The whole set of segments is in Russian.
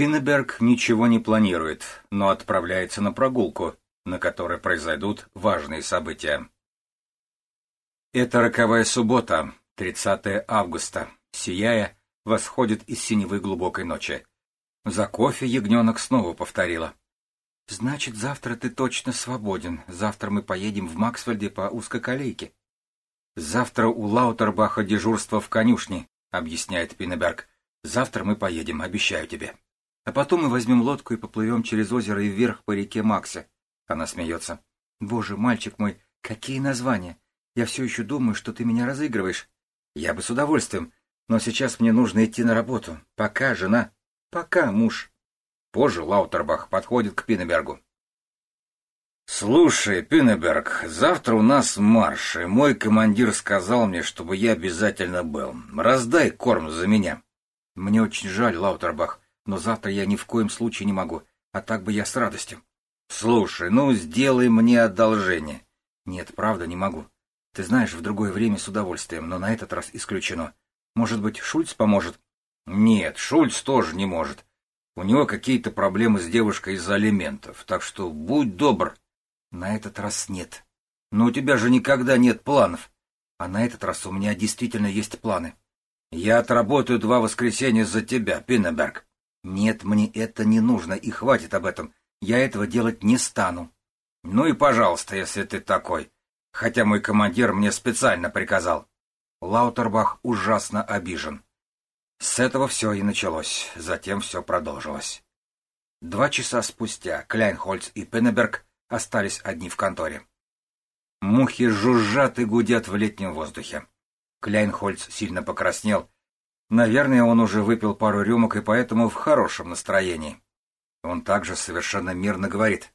Пиннеберг ничего не планирует, но отправляется на прогулку, на которой произойдут важные события. Это роковая суббота, 30 августа, сияя, восходит из синевы глубокой ночи. За кофе ягненок снова повторила. «Значит, завтра ты точно свободен. Завтра мы поедем в Максфельде по узкоколейке». «Завтра у Лаутербаха дежурство в конюшне», — объясняет Пиннеберг. «Завтра мы поедем, обещаю тебе». А потом мы возьмем лодку и поплывем через озеро и вверх по реке Макса. Она смеется. Боже, мальчик мой, какие названия! Я все еще думаю, что ты меня разыгрываешь. Я бы с удовольствием, но сейчас мне нужно идти на работу. Пока, жена. Пока, муж. Позже Лаутербах подходит к Пиннебергу. «Слушай, Пиннеберг, завтра у нас марш, и мой командир сказал мне, чтобы я обязательно был. Раздай корм за меня». «Мне очень жаль, Лаутербах, но завтра я ни в коем случае не могу, а так бы я с радостью. Слушай, ну сделай мне одолжение. Нет, правда, не могу. Ты знаешь, в другое время с удовольствием, но на этот раз исключено. Может быть, Шульц поможет? Нет, Шульц тоже не может. У него какие-то проблемы с девушкой из-за алиментов, так что будь добр. На этот раз нет. Но у тебя же никогда нет планов. А на этот раз у меня действительно есть планы. Я отработаю два воскресенья за тебя, Пиннеберг. Нет, мне это не нужно, и хватит об этом. Я этого делать не стану. Ну и пожалуйста, если ты такой. Хотя мой командир мне специально приказал. Лаутербах ужасно обижен. С этого все и началось, затем все продолжилось. Два часа спустя Кляйнхольц и Пеннеберг остались одни в конторе. Мухи жужжат и гудят в летнем воздухе. Кляйнхольц сильно покраснел Наверное, он уже выпил пару рюмок и поэтому в хорошем настроении. Он также совершенно мирно говорит.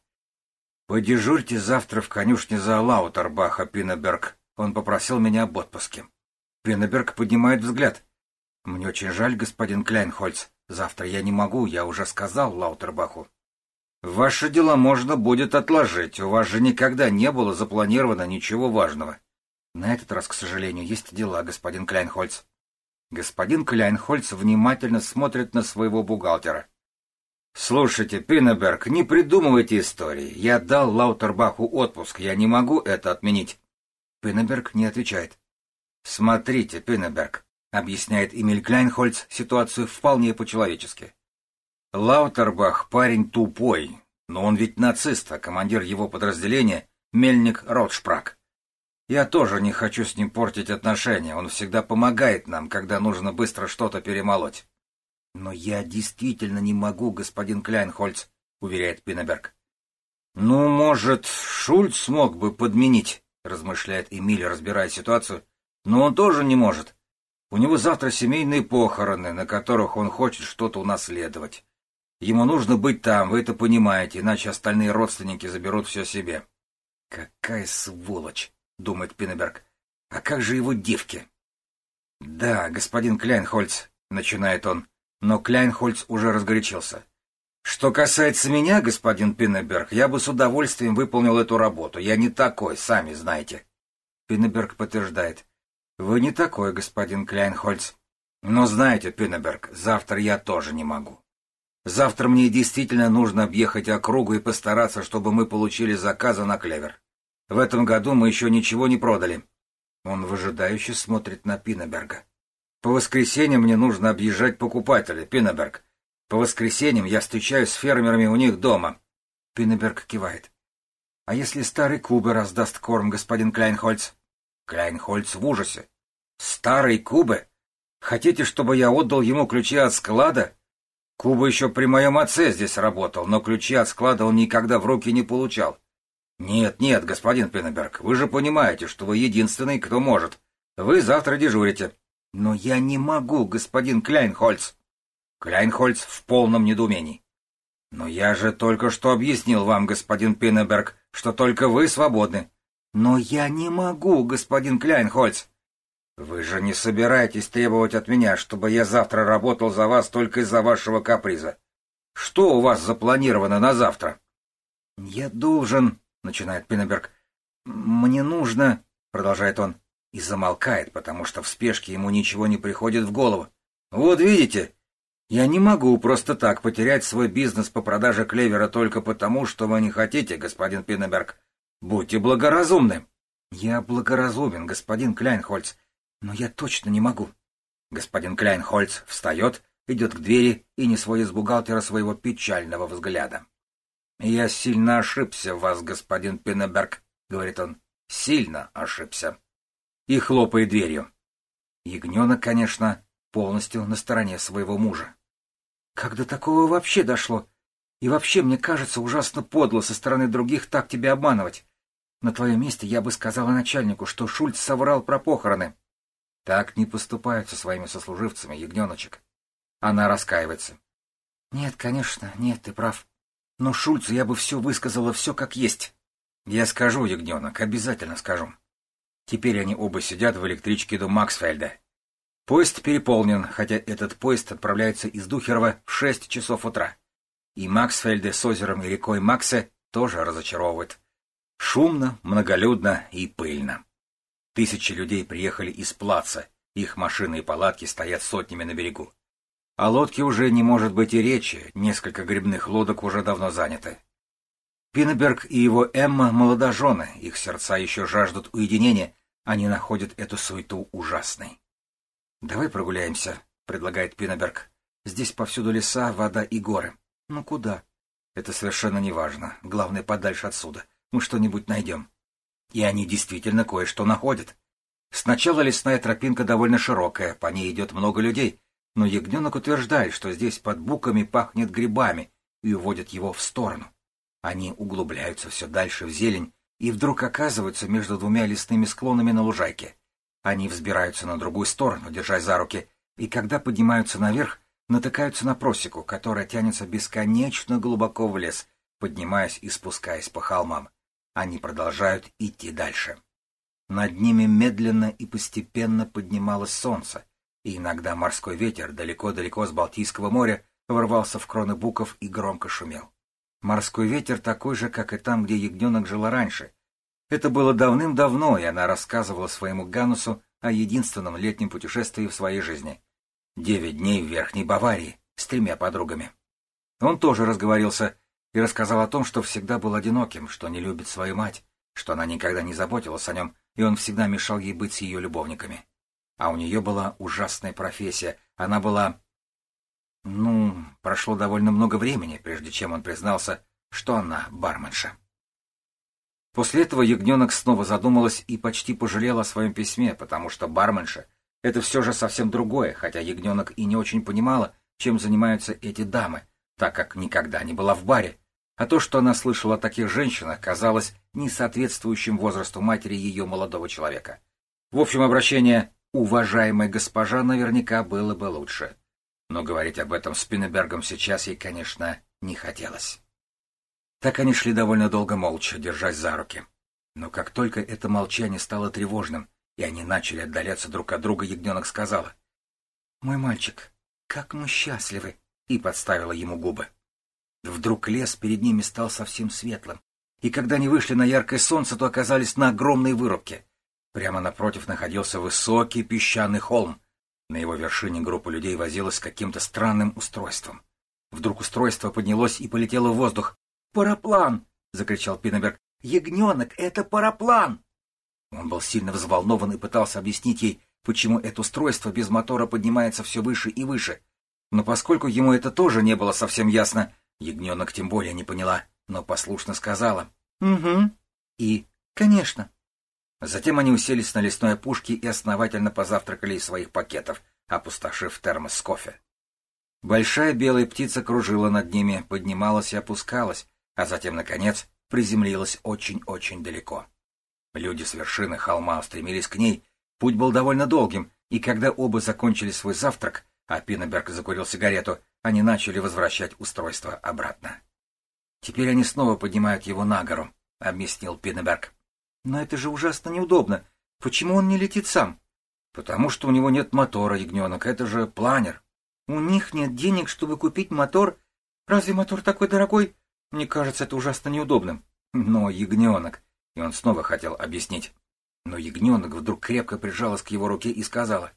«Подежурьте завтра в конюшне за Лаутербаха, Пиннеберг. Он попросил меня об отпуске». Пиннеберг поднимает взгляд. «Мне очень жаль, господин Кляйнхольц. Завтра я не могу, я уже сказал Лаутербаху». «Ваши дела можно будет отложить. У вас же никогда не было запланировано ничего важного». «На этот раз, к сожалению, есть дела, господин Кляйнхольц». Господин Кляйнхольц внимательно смотрит на своего бухгалтера. «Слушайте, Пиннеберг, не придумывайте истории. Я дал Лаутербаху отпуск, я не могу это отменить». Пиннеберг не отвечает. «Смотрите, Пиннеберг», — объясняет Эмиль Кляйнхольц ситуацию вполне по-человечески. «Лаутербах парень тупой, но он ведь нацист, а командир его подразделения — Мельник Ротшпрак. Я тоже не хочу с ним портить отношения, он всегда помогает нам, когда нужно быстро что-то перемолоть. Но я действительно не могу, господин Кляйнхольц, уверяет Пиннеберг. Ну, может, Шульц смог бы подменить, размышляет Эмиль, разбирая ситуацию, но он тоже не может. У него завтра семейные похороны, на которых он хочет что-то унаследовать. Ему нужно быть там, вы это понимаете, иначе остальные родственники заберут все себе. Какая сволочь! — думает Пиннеберг. «А как же его девки?» «Да, господин Кляйнхольц», — начинает он, но Кляйнхольц уже разгорячился. «Что касается меня, господин Пиннеберг, я бы с удовольствием выполнил эту работу. Я не такой, сами знаете». Пиннеберг подтверждает. «Вы не такой, господин Кляйнхольц. Но знаете, Пиннеберг, завтра я тоже не могу. Завтра мне действительно нужно объехать округу и постараться, чтобы мы получили заказы на клевер. В этом году мы еще ничего не продали. Он выжидающе смотрит на Пиннеберга. По воскресеньям мне нужно объезжать покупателей, Пиннеберг. По воскресеньям я встречаюсь с фермерами у них дома. Пиннеберг кивает. А если старый Кубы раздаст корм, господин Кляйнхольц? Кляйнхольц в ужасе. Старый Кубы? Хотите, чтобы я отдал ему ключи от склада? Куба еще при моем отце здесь работал, но ключи от склада он никогда в руки не получал. «Нет, нет, господин Пеннеберг, вы же понимаете, что вы единственный, кто может. Вы завтра дежурите». «Но я не могу, господин Кляйнхольц». Кляйнхольц в полном недоумении. «Но я же только что объяснил вам, господин Пиннеберг, что только вы свободны». «Но я не могу, господин Кляйнхольц». «Вы же не собираетесь требовать от меня, чтобы я завтра работал за вас только из-за вашего каприза. Что у вас запланировано на завтра?» «Я должен...» начинает Пиннеберг. «Мне нужно...» — продолжает он. И замолкает, потому что в спешке ему ничего не приходит в голову. «Вот видите, Я не могу просто так потерять свой бизнес по продаже клевера только потому, что вы не хотите, господин Пиннеберг. Будьте благоразумны. Я благоразумен, господин Кляйнхольц, но я точно не могу. Господин Кляйнхольц встает, идет к двери и не сводит с бухгалтера своего печального взгляда. «Я сильно ошибся в вас, господин Пиннеберг», — говорит он. «Сильно ошибся». И хлопает дверью. Ягненок, конечно, полностью на стороне своего мужа. Как до такого вообще дошло? И вообще, мне кажется, ужасно подло со стороны других так тебя обманывать. На твоем месте я бы сказала начальнику, что Шульц соврал про похороны. Так не поступают со своими сослуживцами, ягненочек. Она раскаивается. Нет, конечно, нет, ты прав. Но Шульцу я бы все высказала, все как есть. Я скажу, ягненок, обязательно скажу. Теперь они оба сидят в электричке до Максфельда, Поезд переполнен, хотя этот поезд отправляется из Духерова в шесть часов утра. И Максфельде с озером и рекой Максе тоже разочаровывает. Шумно, многолюдно и пыльно. Тысячи людей приехали из плаца, их машины и палатки стоят сотнями на берегу. О лодке уже не может быть и речи, несколько грибных лодок уже давно заняты. Пиннеберг и его Эмма молодожены, их сердца еще жаждут уединения, они находят эту суету ужасной. «Давай прогуляемся», — предлагает Пиннеберг. «Здесь повсюду леса, вода и горы. Ну куда?» «Это совершенно не важно. Главное, подальше отсюда. Мы что-нибудь найдем». И они действительно кое-что находят. Сначала лесная тропинка довольно широкая, по ней идет много людей, но ягненок утверждает, что здесь под буками пахнет грибами, и уводит его в сторону. Они углубляются все дальше в зелень, и вдруг оказываются между двумя лесными склонами на лужайке. Они взбираются на другую сторону, держась за руки, и когда поднимаются наверх, натыкаются на просеку, которая тянется бесконечно глубоко в лес, поднимаясь и спускаясь по холмам. Они продолжают идти дальше. Над ними медленно и постепенно поднималось солнце, и иногда морской ветер далеко-далеко с Балтийского моря ворвался в кроны буков и громко шумел. Морской ветер такой же, как и там, где ягненок жила раньше, это было давным-давно, и она рассказывала своему Ганусу о единственном летнем путешествии в своей жизни. Девять дней в Верхней Баварии с тремя подругами. Он тоже разговорился и рассказал о том, что всегда был одиноким, что не любит свою мать, что она никогда не заботилась о нем, и он всегда мешал ей быть с ее любовниками. А у нее была ужасная профессия, она была... Ну, прошло довольно много времени, прежде чем он признался, что она барменша. После этого ягненок снова задумалась и почти пожалела о своем письме, потому что барменша — это все же совсем другое, хотя ягненок и не очень понимала, чем занимаются эти дамы, так как никогда не была в баре. А то, что она слышала о таких женщинах, казалось не соответствующим возрасту матери ее молодого человека. В общем, обращение «уважаемая госпожа» наверняка было бы лучше. Но говорить об этом с Пиннебергом сейчас ей, конечно, не хотелось. Так они шли довольно долго молча, держась за руки. Но как только это молчание стало тревожным, и они начали отдаляться друг от друга, ягненок сказала. «Мой мальчик, как мы счастливы!» и подставила ему губы. Вдруг лес перед ними стал совсем светлым, и когда они вышли на яркое солнце, то оказались на огромной вырубке. Прямо напротив находился высокий песчаный холм. На его вершине группа людей возилась с каким-то странным устройством. Вдруг устройство поднялось и полетело в воздух, «Параплан!» — закричал Пиннеберг. «Ягненок, это параплан!» Он был сильно взволнован и пытался объяснить ей, почему это устройство без мотора поднимается все выше и выше. Но поскольку ему это тоже не было совсем ясно, ягненок тем более не поняла, но послушно сказала «Угу» и «Конечно». Затем они уселись на лесной опушке и основательно позавтракали из своих пакетов, опустошив термос с кофе. Большая белая птица кружила над ними, поднималась и опускалась, а затем, наконец, приземлилась очень-очень далеко. Люди с вершины холма устремились к ней, путь был довольно долгим, и когда оба закончили свой завтрак, а Пиннеберг закурил сигарету, они начали возвращать устройство обратно. «Теперь они снова поднимают его на гору», — объяснил Пиннеберг. «Но это же ужасно неудобно. Почему он не летит сам?» «Потому что у него нет мотора, ягненок, это же планер». «У них нет денег, чтобы купить мотор. Разве мотор такой дорогой? Мне кажется это ужасно неудобным. Но ягненок... И он снова хотел объяснить. Но ягненок вдруг крепко прижалась к его руке и сказала.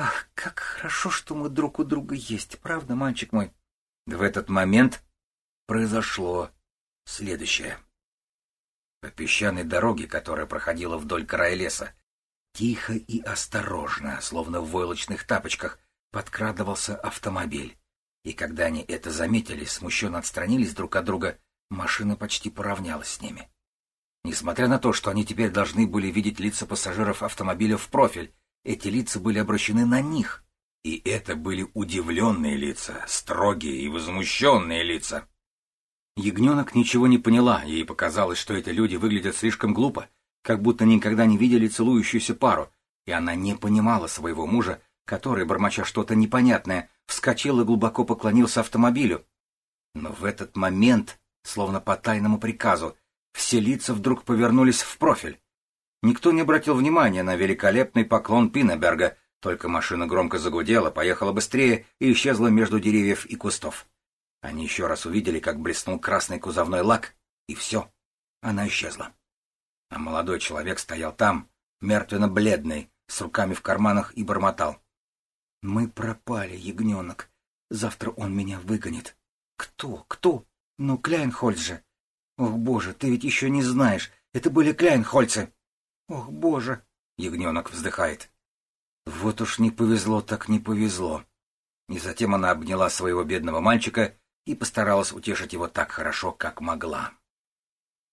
Ах, как хорошо, что мы друг у друга есть, правда, мальчик мой? В этот момент произошло следующее. По песчаной дороге, которая проходила вдоль края леса, тихо и осторожно, словно в войлочных тапочках, подкрадывался автомобиль. И когда они это заметили, смущенно отстранились друг от друга, машина почти поравнялась с ними. Несмотря на то, что они теперь должны были видеть лица пассажиров автомобиля в профиль, эти лица были обращены на них. И это были удивленные лица, строгие и возмущенные лица. Ягненок ничего не поняла, ей показалось, что эти люди выглядят слишком глупо, как будто никогда не видели целующуюся пару, и она не понимала своего мужа, который, бормоча что-то непонятное, вскочил и глубоко поклонился автомобилю. Но в этот момент, словно по тайному приказу, все лица вдруг повернулись в профиль. Никто не обратил внимания на великолепный поклон Пинеберга, только машина громко загудела, поехала быстрее и исчезла между деревьев и кустов. Они еще раз увидели, как блеснул красный кузовной лак, и все, она исчезла. А молодой человек стоял там, мертвенно-бледный, с руками в карманах и бормотал. «Мы пропали, ягненок. Завтра он меня выгонит». «Кто? Кто? Ну, Кляйнхольц же. Ох, боже, ты ведь еще не знаешь. Это были Кляйнхольцы». «Ох, боже!» — ягненок вздыхает. «Вот уж не повезло, так не повезло». И затем она обняла своего бедного мальчика и постаралась утешить его так хорошо, как могла.